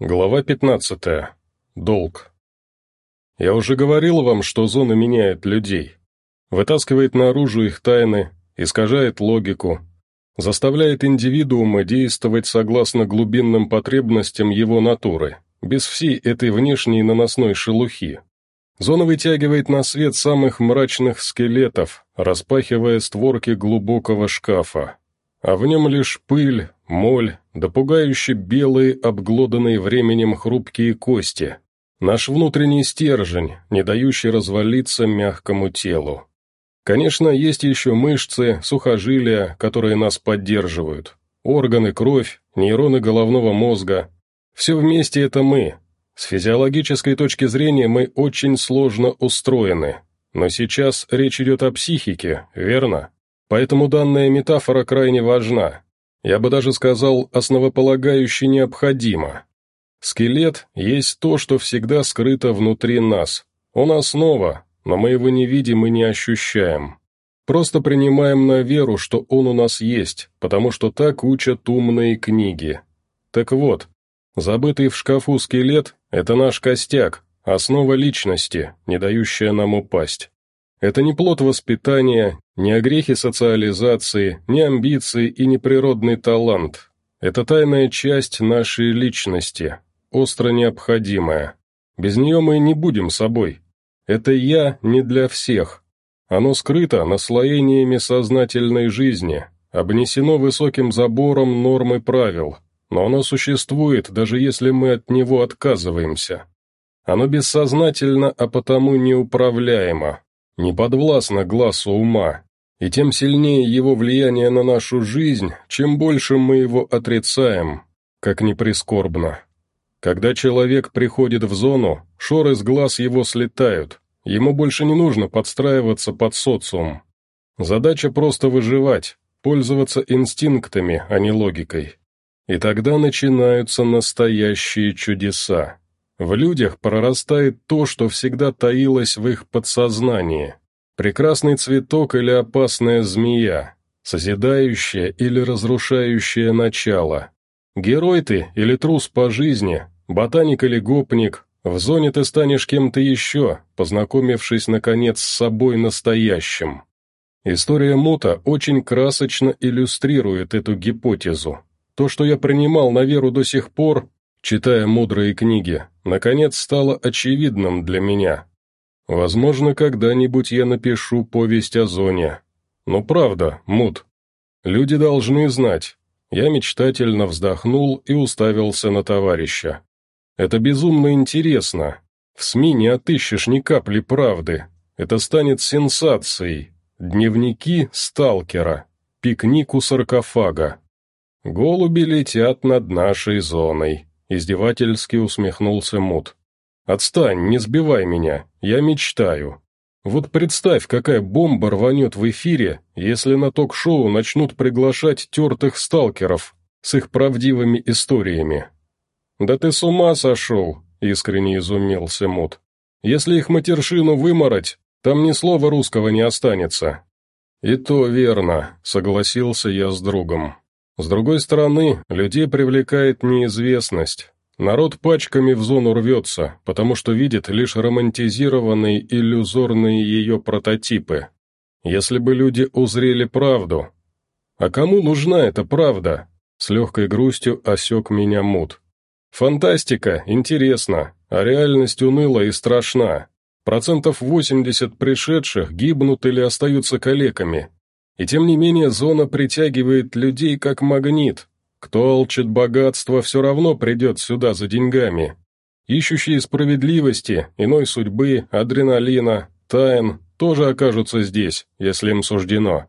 Глава 15. Долг. Я уже говорил вам, что зона меняет людей. Вытаскивает наружу их тайны, искажает логику, заставляет индивидуума действовать согласно глубинным потребностям его натуры, без всей этой внешней наносной шелухи. Зона вытягивает на свет самых мрачных скелетов, распахивая створки глубокого шкафа. А в нем лишь пыль, моль, да белые, обглоданные временем хрупкие кости. Наш внутренний стержень, не дающий развалиться мягкому телу. Конечно, есть еще мышцы, сухожилия, которые нас поддерживают. Органы, кровь, нейроны головного мозга. Все вместе это мы. С физиологической точки зрения мы очень сложно устроены. Но сейчас речь идет о психике, верно? Поэтому данная метафора крайне важна. Я бы даже сказал, основополагающе необходима. Скелет есть то, что всегда скрыто внутри нас. Он основа, но мы его не видим и не ощущаем. Просто принимаем на веру, что он у нас есть, потому что так учат умные книги. Так вот, забытый в шкафу скелет – это наш костяк, основа личности, не дающая нам упасть. Это не плод воспитания, не огрехи социализации, не амбиции и не природный талант. Это тайная часть нашей личности, остро необходимая. Без нее мы не будем собой. Это «я» не для всех. Оно скрыто наслоениями сознательной жизни, обнесено высоким забором норм и правил, но оно существует, даже если мы от него отказываемся. Оно бессознательно, а потому неуправляемо не подвластно глазу ума, и тем сильнее его влияние на нашу жизнь, чем больше мы его отрицаем, как ни прискорбно. Когда человек приходит в зону, шоры с глаз его слетают, ему больше не нужно подстраиваться под социум. Задача просто выживать, пользоваться инстинктами, а не логикой. И тогда начинаются настоящие чудеса. В людях прорастает то, что всегда таилось в их подсознании. Прекрасный цветок или опасная змея, созидающая или разрушающая начало. Герой ты или трус по жизни, ботаник или гопник, в зоне ты станешь кем-то еще, познакомившись, наконец, с собой настоящим. История Мута очень красочно иллюстрирует эту гипотезу. То, что я принимал на веру до сих пор, читая мудрые книги, наконец стало очевидным для меня. Возможно, когда-нибудь я напишу повесть о зоне. Но правда, Мут. Люди должны знать. Я мечтательно вздохнул и уставился на товарища. Это безумно интересно. В СМИ не отыщешь ни капли правды. Это станет сенсацией. Дневники сталкера. Пикник у саркофага. Голуби летят над нашей зоной. Издевательски усмехнулся Мут. «Отстань, не сбивай меня, я мечтаю. Вот представь, какая бомба рванет в эфире, если на ток-шоу начнут приглашать тертых сталкеров с их правдивыми историями». «Да ты с ума сошел!» — искренне изумился Мут. «Если их матершину вымороть, там ни слова русского не останется». «И то верно», — согласился я с другом. С другой стороны, людей привлекает неизвестность. Народ пачками в зону рвется, потому что видит лишь романтизированные иллюзорные ее прототипы. Если бы люди узрели правду. А кому нужна эта правда? С легкой грустью осек меня мут. Фантастика, интересно, а реальность уныла и страшна. Процентов 80 пришедших гибнут или остаются калеками, и тем не менее зона притягивает людей как магнит. Кто алчит богатства, все равно придет сюда за деньгами. Ищущие справедливости, иной судьбы, адреналина, тайн тоже окажутся здесь, если им суждено.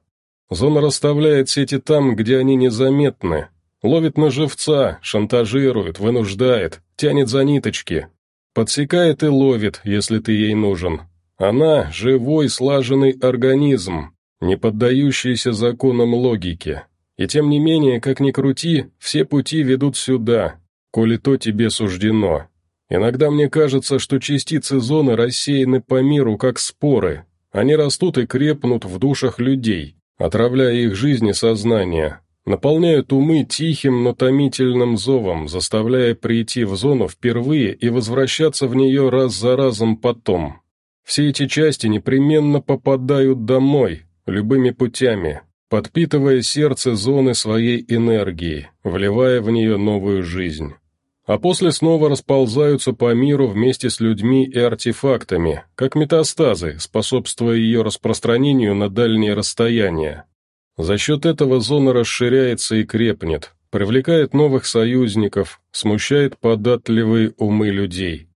Зона расставляет сети там, где они незаметны. Ловит на живца, шантажирует, вынуждает, тянет за ниточки. Подсекает и ловит, если ты ей нужен. Она – живой слаженный организм, не поддающийся законам логики. И тем не менее, как ни крути, все пути ведут сюда, коли то тебе суждено. Иногда мне кажется, что частицы зоны рассеяны по миру, как споры. Они растут и крепнут в душах людей, отравляя их жизнь и сознание. наполняют умы тихим, но томительным зовом, заставляя прийти в зону впервые и возвращаться в нее раз за разом потом. Все эти части непременно попадают домой, любыми путями, подпитывая сердце зоны своей энергией, вливая в нее новую жизнь. А после снова расползаются по миру вместе с людьми и артефактами, как метастазы, способствуя ее распространению на дальние расстояния. За счет этого зона расширяется и крепнет, привлекает новых союзников, смущает податливые умы людей.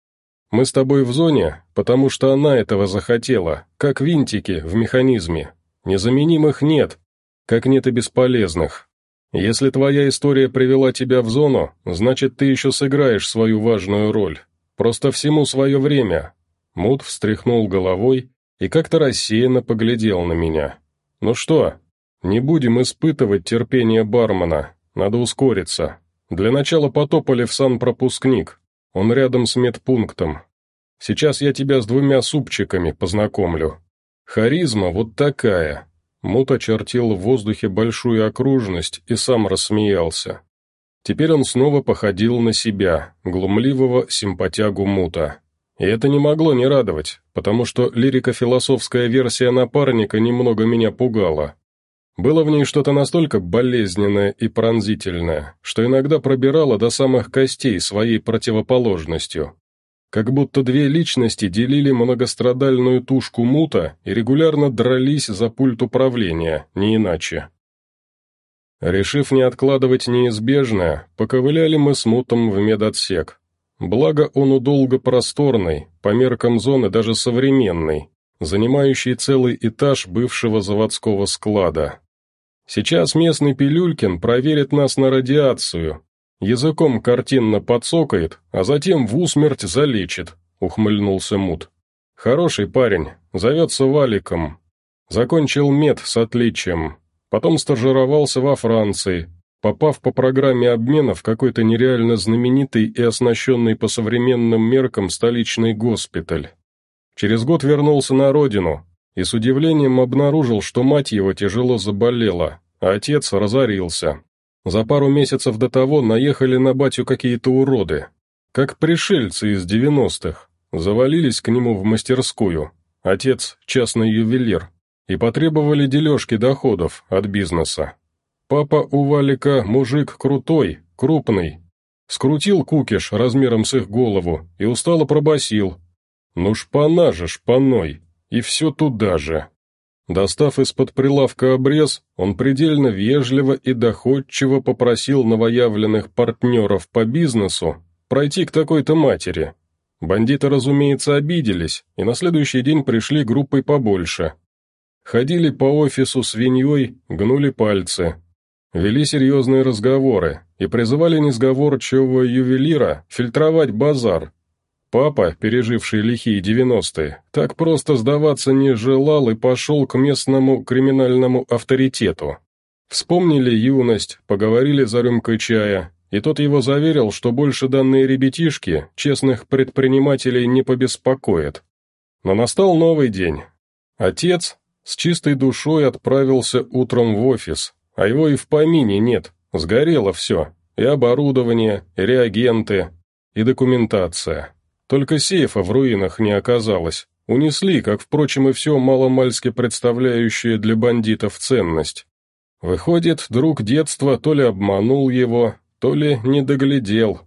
Мы с тобой в зоне, потому что она этого захотела, как винтики в механизме. Незаменимых нет, как нет и бесполезных. Если твоя история привела тебя в зону, значит, ты еще сыграешь свою важную роль. Просто всему свое время». Мут встряхнул головой и как-то рассеянно поглядел на меня. «Ну что, «Не будем испытывать терпение бармена, надо ускориться. Для начала потопали в санпропускник, он рядом с медпунктом. Сейчас я тебя с двумя супчиками познакомлю. Харизма вот такая». Мут очертил в воздухе большую окружность и сам рассмеялся. Теперь он снова походил на себя, глумливого симпатягу Мута. И это не могло не радовать, потому что лирико-философская версия напарника немного меня пугала. Было в ней что-то настолько болезненное и пронзительное, что иногда пробирало до самых костей своей противоположностью. Как будто две личности делили многострадальную тушку мута и регулярно дрались за пульт управления, не иначе. Решив не откладывать неизбежное, поковыляли мы с мутом в медотсек. Благо он удолго просторный, по меркам зоны даже современный, занимающий целый этаж бывшего заводского склада. Сейчас местный Пилюлькин проверит нас на радиацию. Языком картинно подсокает, а затем в усмерть залечит», — ухмыльнулся Мут. «Хороший парень, зовется Валиком. Закончил мед с отличием. Потом стажировался во Франции, попав по программе обмена в какой-то нереально знаменитый и оснащенный по современным меркам столичный госпиталь. Через год вернулся на родину, и с удивлением обнаружил, что мать его тяжело заболела, а отец разорился. За пару месяцев до того наехали на батю какие-то уроды, как пришельцы из девяностых, завалились к нему в мастерскую, отец – частный ювелир, и потребовали дележки доходов от бизнеса. Папа у Валика мужик крутой, крупный, скрутил кукиш размером с их голову и устало пробасил. «Ну шпана же шпаной!» И все туда же. Достав из-под прилавка обрез, он предельно вежливо и доходчиво попросил новоявленных партнеров по бизнесу пройти к такой-то матери. Бандиты, разумеется, обиделись, и на следующий день пришли группой побольше. Ходили по офису свиньей, гнули пальцы. Вели серьезные разговоры и призывали несговорчивого ювелира фильтровать базар, Папа, переживший лихие девяностые, так просто сдаваться не желал и пошел к местному криминальному авторитету. Вспомнили юность, поговорили за рюмкой чая, и тот его заверил, что больше данные ребятишки честных предпринимателей не побеспокоят. Но настал новый день. Отец с чистой душой отправился утром в офис, а его и в помине нет, сгорело все, и оборудование, и реагенты, и документация. Только сейфа в руинах не оказалось. Унесли, как, впрочем, и все маломальски представляющее для бандитов ценность. Выходит, друг детства то ли обманул его, то ли не доглядел.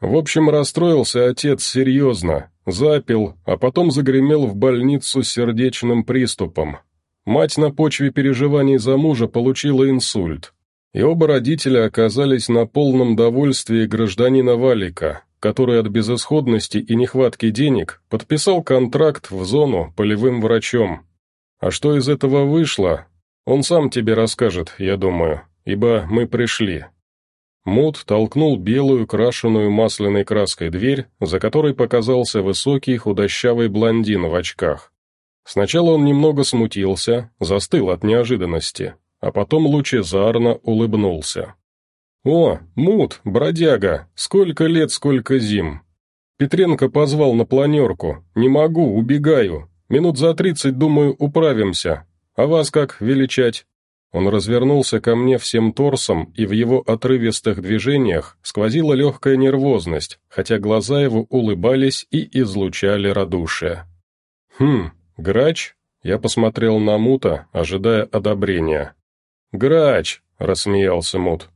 В общем, расстроился отец серьезно, запил, а потом загремел в больницу с сердечным приступом. Мать на почве переживаний за мужа получила инсульт. И оба родителя оказались на полном довольствии гражданина Валика, который от безысходности и нехватки денег подписал контракт в зону полевым врачом. А что из этого вышло, он сам тебе расскажет, я думаю, ибо мы пришли». Мут толкнул белую, крашеную масляной краской дверь, за которой показался высокий, худощавый блондин в очках. Сначала он немного смутился, застыл от неожиданности, а потом лучезарно улыбнулся. «О, Мут, бродяга, сколько лет, сколько зим!» Петренко позвал на планерку. «Не могу, убегаю. Минут за тридцать, думаю, управимся. А вас как величать?» Он развернулся ко мне всем торсом, и в его отрывистых движениях сквозила легкая нервозность, хотя глаза его улыбались и излучали радушие. «Хм, грач?» Я посмотрел на Мута, ожидая одобрения. «Грач!» — рассмеялся Мут.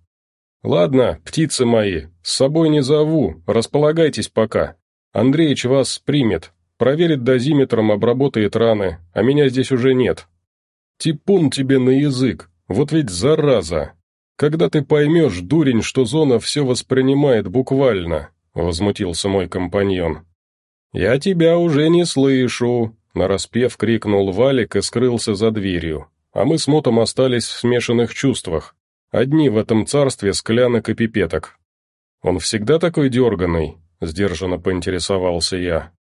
«Ладно, птицы мои, с собой не зову, располагайтесь пока. Андреич вас примет, проверит дозиметром, обработает раны, а меня здесь уже нет. Типун тебе на язык, вот ведь зараза! Когда ты поймешь, дурень, что зона все воспринимает буквально?» — возмутился мой компаньон. «Я тебя уже не слышу!» — нараспев крикнул Валик и скрылся за дверью. А мы с Мотом остались в смешанных чувствах. Одни в этом царстве склянок и пипеток. «Он всегда такой дерганый?» — сдержанно поинтересовался я.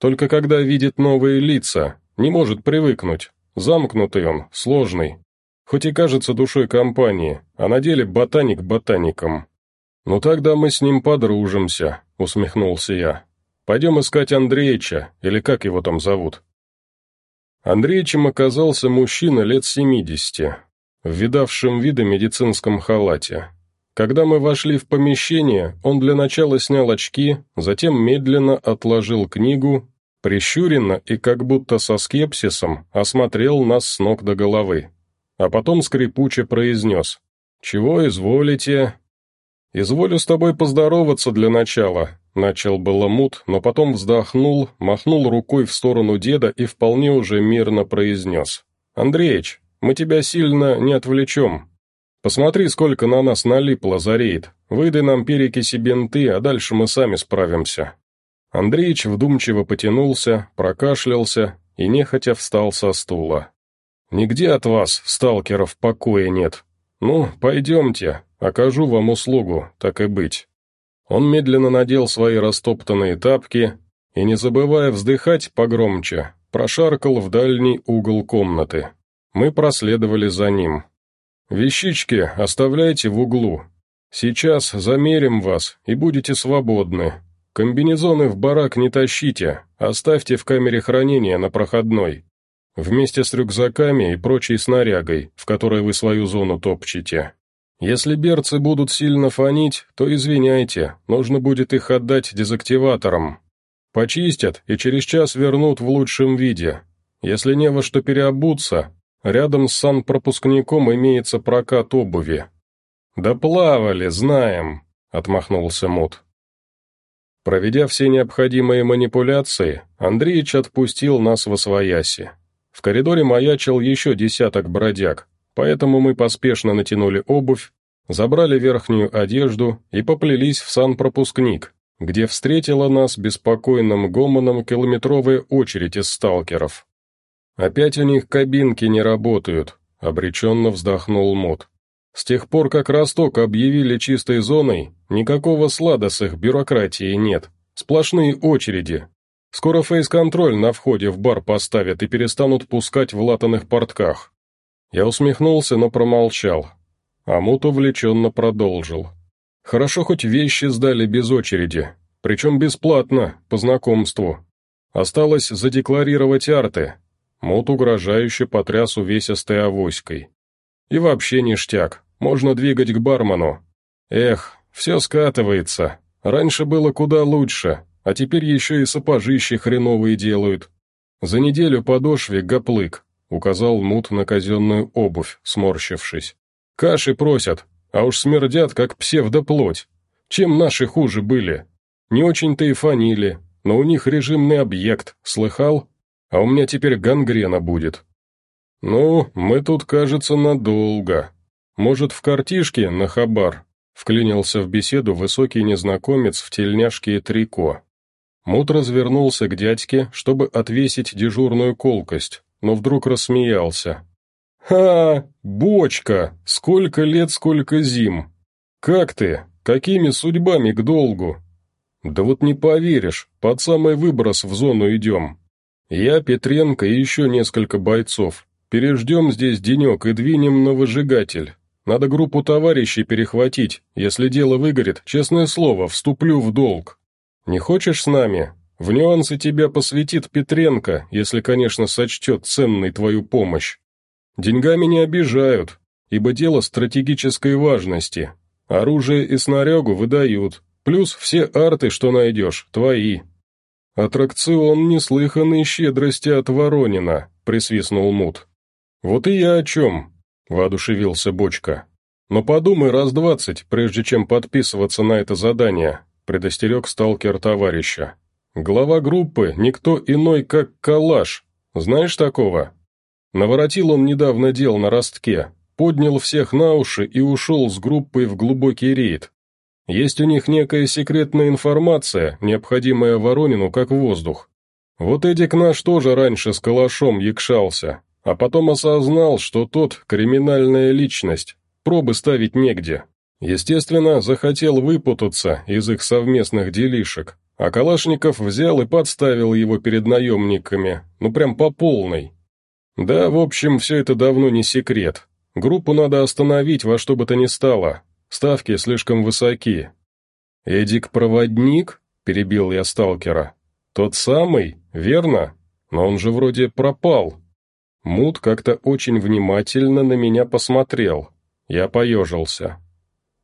«Только когда видит новые лица, не может привыкнуть. Замкнутый он, сложный. Хоть и кажется душой компании, а на деле ботаник ботаником». «Ну тогда мы с ним подружимся», — усмехнулся я. «Пойдем искать Андреича, или как его там зовут?» Андреичем оказался мужчина лет семидесяти, в видавшем вида медицинском халате. Когда мы вошли в помещение, он для начала снял очки, затем медленно отложил книгу, прищуренно и как будто со скепсисом осмотрел нас с ног до головы. А потом скрипуче произнес «Чего изволите?» «Изволю с тобой поздороваться для начала», — начал было мут, но потом вздохнул, махнул рукой в сторону деда и вполне уже мирно произнес. «Андреич, мы тебя сильно не отвлечем. Посмотри, сколько на нас налипло за рейд. Выдай нам перекиси бинты, а дальше мы сами справимся». Андреич вдумчиво потянулся, прокашлялся и нехотя встал со стула. «Нигде от вас, сталкеров, покоя нет. Ну, пойдемте, окажу вам услугу, так и быть». Он медленно надел свои растоптанные тапки и, не забывая вздыхать погромче, прошаркал в дальний угол комнаты. Мы проследовали за ним. «Вещички оставляйте в углу. Сейчас замерим вас, и будете свободны. Комбинезоны в барак не тащите, оставьте в камере хранения на проходной. Вместе с рюкзаками и прочей снарягой, в которой вы свою зону топчете. Если берцы будут сильно фонить, то извиняйте, нужно будет их отдать дезактиваторам. Почистят и через час вернут в лучшем виде. Если не во что переобуться, Рядом с санпропускником имеется прокат обуви». «Да плавали, знаем», — отмахнулся Мут. Проведя все необходимые манипуляции, Андреич отпустил нас во свояси. В коридоре маячил еще десяток бродяг, поэтому мы поспешно натянули обувь, забрали верхнюю одежду и поплелись в санпропускник, где встретила нас беспокойным гомоном километровая очередь из сталкеров. «Опять у них кабинки не работают», — обреченно вздохнул Мот. «С тех пор, как Росток объявили чистой зоной, никакого слада с их бюрократией нет. Сплошные очереди. Скоро фейс-контроль на входе в бар поставят и перестанут пускать в латаных портках». Я усмехнулся, но промолчал. А Мут увлеченно продолжил. «Хорошо, хоть вещи сдали без очереди, причем бесплатно, по знакомству. Осталось задекларировать арты, Мут угрожающе потряс увесистой авоськой. «И вообще ништяк, можно двигать к бармену. Эх, все скатывается. Раньше было куда лучше, а теперь еще и сапожищи хреновые делают. За неделю подошве гоплык», — указал Мут на казенную обувь, сморщившись. «Каши просят, а уж смердят, как псевдоплоть. Чем наши хуже были? Не очень-то и фанили, но у них режимный объект, слыхал?» А у меня теперь гангрена будет. Ну, мы тут, кажется, надолго. Может, в картишке на хабар?» Вклинился в беседу высокий незнакомец в тельняшке и трико. Мут развернулся к дядьке, чтобы отвесить дежурную колкость, но вдруг рассмеялся. «Ха! Бочка! Сколько лет, сколько зим! Как ты? Какими судьбами к долгу?» «Да вот не поверишь, под самый выброс в зону идем. Я, Петренко и еще несколько бойцов. Переждем здесь денек и двинем на выжигатель. Надо группу товарищей перехватить. Если дело выгорит, честное слово, вступлю в долг. Не хочешь с нами? В нюансы тебя посвятит Петренко, если, конечно, сочтет ценной твою помощь. Деньгами не обижают. ибо дело стратегической важности. Оружие и снарягу выдают, плюс все арты, что найдешь, твои». «Аттракцион неслыханной щедрости от Воронина», — присвистнул Мут. «Вот и я о чем», — воодушевился Бочка. «Но подумай раз двадцать, прежде чем подписываться на это задание», — предостерег сталкер товарища. «Глава группы — никто иной, как Калаш. Знаешь такого?» Наворотил он недавно дел на ростке, поднял всех на уши и ушел с группой в глубокий рейд. Есть у них некая секретная информация, необходимая Воронину как воздух. Вот Эдик наш тоже раньше с калашом якшался, а потом осознал, что тот криминальная личность, пробы ставить негде. Естественно, захотел выпутаться из их совместных делишек, а Калашников взял и подставил его перед наемниками, ну прям по полной. Да, в общем, все это давно не секрет. Группу надо остановить во что бы то ни стало, Ставки слишком высоки. «Эдик-проводник?» — перебил я сталкера. «Тот самый, верно? Но он же вроде пропал». Мут как-то очень внимательно на меня посмотрел. Я поежился.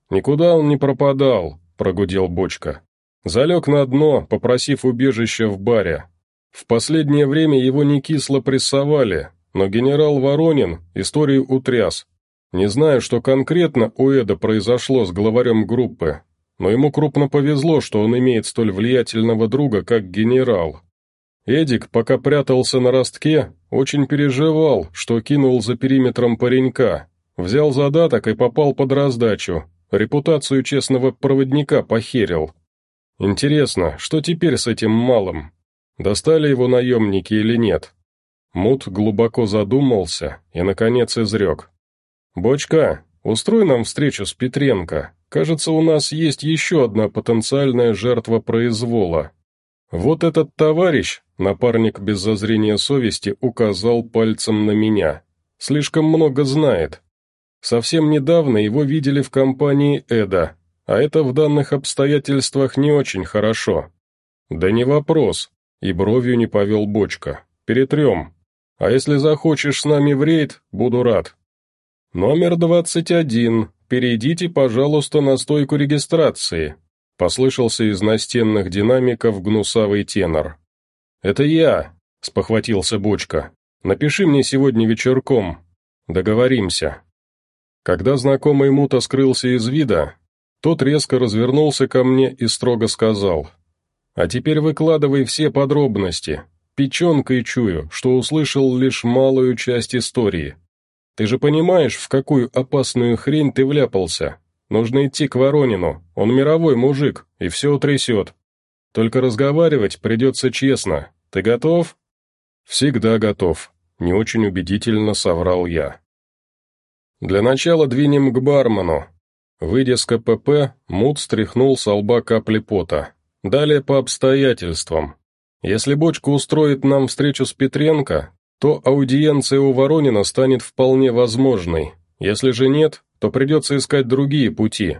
«Никуда он не пропадал», — прогудел Бочка. Залег на дно, попросив убежища в баре. В последнее время его не кисло прессовали, но генерал Воронин историю утряс, не знаю, что конкретно у Эда произошло с главарем группы, но ему крупно повезло, что он имеет столь влиятельного друга, как генерал. Эдик, пока прятался на ростке, очень переживал, что кинул за периметром паренька, взял задаток и попал под раздачу, репутацию честного проводника похерил. Интересно, что теперь с этим малым? Достали его наемники или нет? Мут глубоко задумался и, наконец, изрек. «Бочка, устрой нам встречу с Петренко. Кажется, у нас есть еще одна потенциальная жертва произвола. Вот этот товарищ, напарник без зазрения совести, указал пальцем на меня. Слишком много знает. Совсем недавно его видели в компании Эда, а это в данных обстоятельствах не очень хорошо. Да не вопрос, и бровью не повел Бочка. Перетрем. А если захочешь с нами в рейд, буду рад. «Номер двадцать один. Перейдите, пожалуйста, на стойку регистрации», — послышался из настенных динамиков гнусавый тенор. «Это я», — спохватился Бочка. «Напиши мне сегодня вечерком. Договоримся». Когда знакомый Мута скрылся из вида, тот резко развернулся ко мне и строго сказал. «А теперь выкладывай все подробности. Печенкой чую, что услышал лишь малую часть истории. Ты же понимаешь, в какую опасную хрень ты вляпался? Нужно идти к Воронину, он мировой мужик, и все утрясет. Только разговаривать придется честно. Ты готов?» «Всегда готов», — не очень убедительно соврал я. «Для начала двинем к бармену». Выйдя с КПП, Мут стряхнул с лба капли пота. Далее по обстоятельствам. Если бочка устроит нам встречу с Петренко, то аудиенция у Воронина станет вполне возможной. Если же нет, то придется искать другие пути.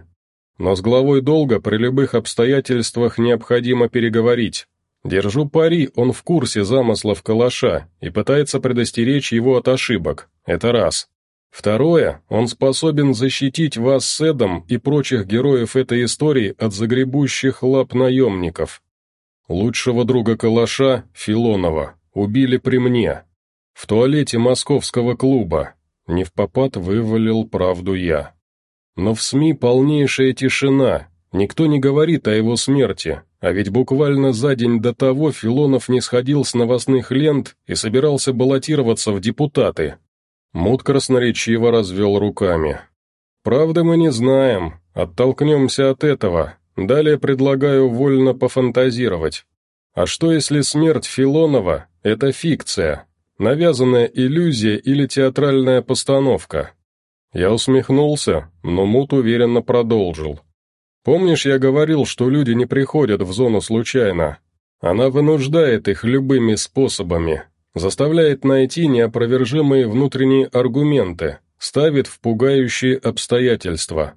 Но с главой долга при любых обстоятельствах необходимо переговорить. Держу пари, он в курсе замыслов Калаша и пытается предостеречь его от ошибок. Это раз. Второе, он способен защитить вас с Эдом и прочих героев этой истории от загребущих лап наемников. Лучшего друга Калаша, Филонова, убили при мне, в туалете московского клуба. Не в попад вывалил правду я. Но в СМИ полнейшая тишина, никто не говорит о его смерти, а ведь буквально за день до того Филонов не сходил с новостных лент и собирался баллотироваться в депутаты. Мут красноречиво развел руками. «Правда мы не знаем, оттолкнемся от этого, далее предлагаю вольно пофантазировать. А что если смерть Филонова – это фикция, Навязанная иллюзия или театральная постановка? Я усмехнулся, но Мут уверенно продолжил. Помнишь, я говорил, что люди не приходят в зону случайно? Она вынуждает их любыми способами, заставляет найти неопровержимые внутренние аргументы, ставит в пугающие обстоятельства.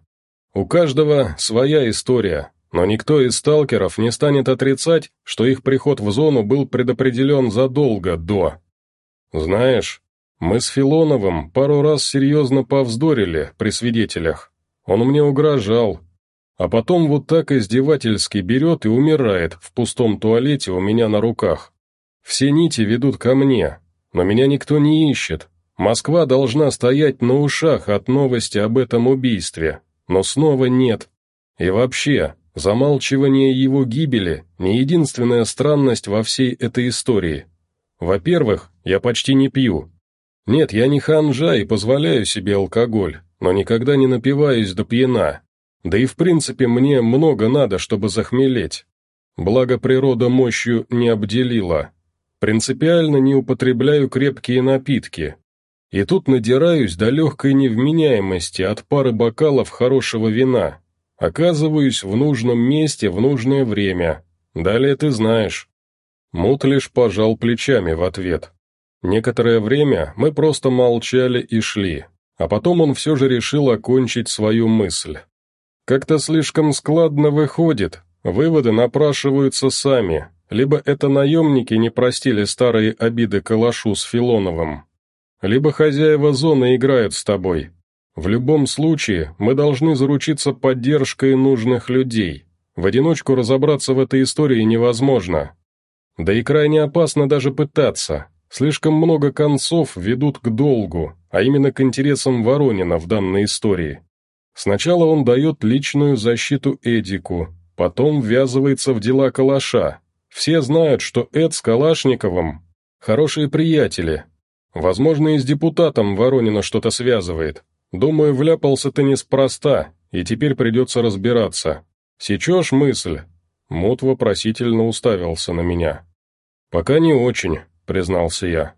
У каждого своя история, но никто из сталкеров не станет отрицать, что их приход в зону был предопределен задолго до. «Знаешь...» Мы с Филоновым пару раз серьезно повздорили при свидетелях. Он мне угрожал. А потом вот так издевательски берет и умирает в пустом туалете у меня на руках. Все нити ведут ко мне, но меня никто не ищет. Москва должна стоять на ушах от новости об этом убийстве, но снова нет. И вообще, замалчивание его гибели – не единственная странность во всей этой истории. Во-первых, я почти не пью. Нет, я не ханжа и позволяю себе алкоголь, но никогда не напиваюсь до пьяна. Да и в принципе мне много надо, чтобы захмелеть. Благо природа мощью не обделила. Принципиально не употребляю крепкие напитки. И тут надираюсь до легкой невменяемости от пары бокалов хорошего вина. Оказываюсь в нужном месте в нужное время. Далее ты знаешь. Мут лишь пожал плечами в ответ. Некоторое время мы просто молчали и шли, а потом он все же решил окончить свою мысль. Как-то слишком складно выходит, выводы напрашиваются сами, либо это наемники не простили старые обиды Калашу с Филоновым, либо хозяева зоны играют с тобой. В любом случае, мы должны заручиться поддержкой нужных людей. В одиночку разобраться в этой истории невозможно. Да и крайне опасно даже пытаться. Слишком много концов ведут к долгу, а именно к интересам Воронина в данной истории. Сначала он дает личную защиту Эдику, потом ввязывается в дела Калаша. Все знают, что Эд с Калашниковым – хорошие приятели. Возможно, и с депутатом Воронина что-то связывает. Думаю, вляпался ты неспроста, и теперь придется разбираться. Сечешь мысль?» Мут вопросительно уставился на меня. «Пока не очень», — признался я.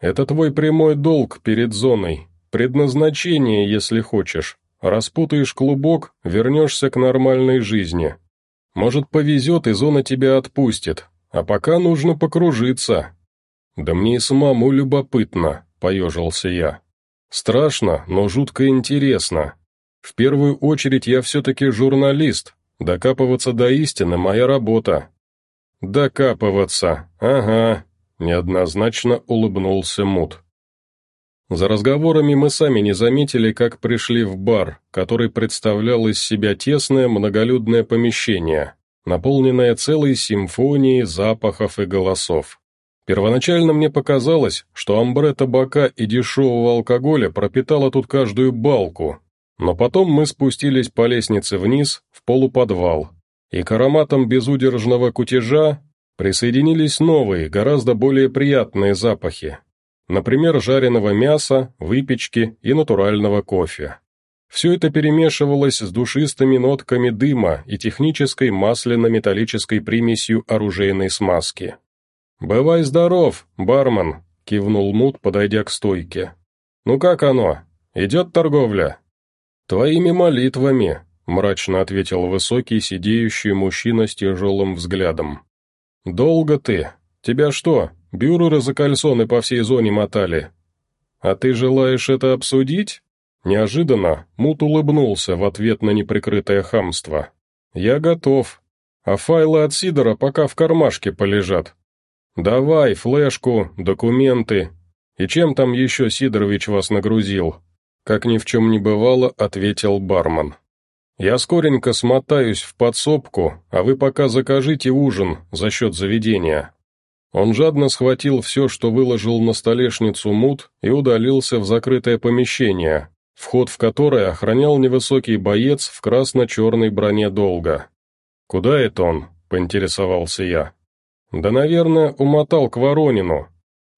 «Это твой прямой долг перед зоной, предназначение, если хочешь. Распутаешь клубок, вернешься к нормальной жизни. Может, повезет, и зона тебя отпустит, а пока нужно покружиться». «Да мне и самому любопытно», — поежился я. «Страшно, но жутко интересно. В первую очередь я все-таки журналист, докапываться до истины — моя работа». «Докапываться, ага», — неоднозначно улыбнулся Мут. За разговорами мы сами не заметили, как пришли в бар, который представлял из себя тесное многолюдное помещение, наполненное целой симфонией запахов и голосов. Первоначально мне показалось, что амбре табака и дешевого алкоголя пропитало тут каждую балку, но потом мы спустились по лестнице вниз, в полуподвал, и к ароматам безудержного кутежа присоединились новые, гораздо более приятные запахи, Например, жареного мяса, выпечки и натурального кофе. Все это перемешивалось с душистыми нотками дыма и технической масляно-металлической примесью оружейной смазки. «Бывай здоров, бармен», — кивнул Мут, подойдя к стойке. «Ну как оно? Идет торговля?» «Твоими молитвами», — мрачно ответил высокий, сидеющий мужчина с тяжелым взглядом. «Долго ты? Тебя что, Бюреры за кальсоны по всей зоне мотали. А ты желаешь это обсудить? Неожиданно Мут улыбнулся в ответ на неприкрытое хамство. Я готов. А файлы от Сидора пока в кармашке полежат. Давай, флешку, документы. И чем там еще Сидорович вас нагрузил? Как ни в чем не бывало, ответил бармен. Я скоренько смотаюсь в подсобку, а вы пока закажите ужин за счет заведения. Он жадно схватил все, что выложил на столешницу мут, и удалился в закрытое помещение, вход в которое охранял невысокий боец в красно-черной броне долга. «Куда это он?» — поинтересовался я. «Да, наверное, умотал к Воронину.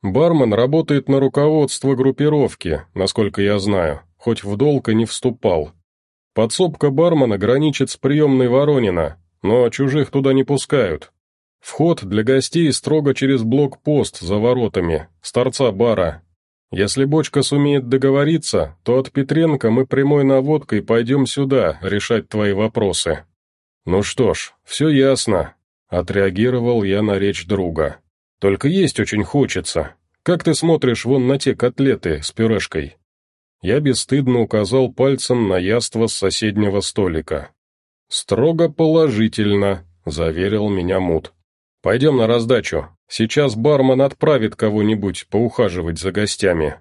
Бармен работает на руководство группировки, насколько я знаю, хоть в долг и не вступал. Подсобка бармена граничит с приемной Воронина, но чужих туда не пускают. Вход для гостей строго через блокпост за воротами, с торца бара. Если бочка сумеет договориться, то от Петренко мы прямой наводкой пойдем сюда решать твои вопросы». «Ну что ж, все ясно», — отреагировал я на речь друга. «Только есть очень хочется. Как ты смотришь вон на те котлеты с пюрешкой?» Я бесстыдно указал пальцем на яство с соседнего столика. «Строго положительно», — заверил меня Мут. «Пойдем на раздачу. Сейчас бармен отправит кого-нибудь поухаживать за гостями».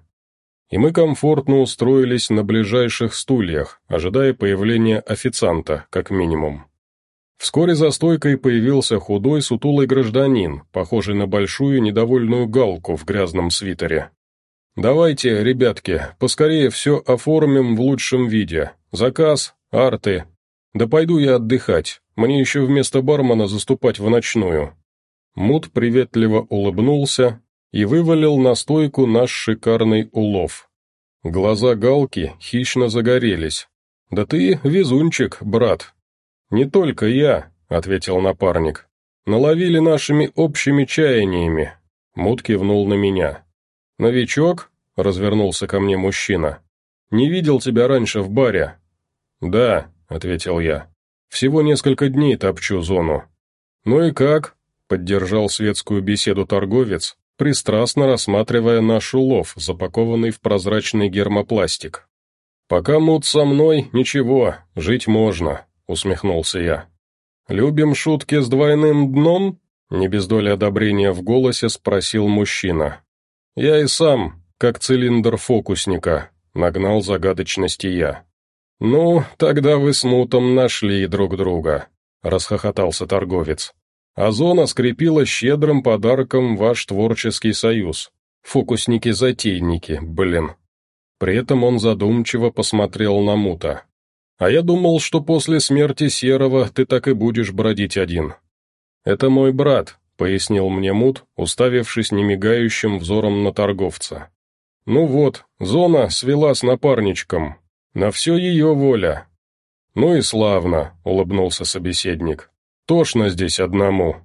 и мы комфортно устроились на ближайших стульях, ожидая появления официанта, как минимум. Вскоре за стойкой появился худой сутулый гражданин, похожий на большую недовольную галку в грязном свитере. «Давайте, ребятки, поскорее все оформим в лучшем виде. Заказ, арты. Да пойду я отдыхать, мне еще вместо бармена заступать в ночную». Мут приветливо улыбнулся и вывалил на стойку наш шикарный улов. Глаза Галки хищно загорелись. «Да ты везунчик, брат, «Не только я», — ответил напарник. «Наловили нашими общими чаяниями». Мут кивнул на меня. «Новичок?» — развернулся ко мне мужчина. «Не видел тебя раньше в баре». «Да», — ответил я. «Всего несколько дней топчу зону». «Ну и как?» — поддержал светскую беседу торговец, пристрастно рассматривая наш улов, запакованный в прозрачный гермопластик. «Пока мут со мной, ничего, жить можно усмехнулся я. «Любим шутки с двойным дном?» Не без доли одобрения в голосе спросил мужчина. «Я и сам, как цилиндр фокусника», — нагнал загадочности я. «Ну, тогда вы с Мутом нашли друг друга», — расхохотался торговец. «Озона скрепила щедрым подарком ваш творческий союз. Фокусники-затейники, блин». При этом он задумчиво посмотрел на Мута. А я думал, что после смерти Серого ты так и будешь бродить один. Это мой брат, пояснил мне Мут, уставившись немигающим взором на торговца. Ну вот, зона свела с напарничком. На все ее воля. Ну и славно, улыбнулся собеседник. Тошно здесь одному.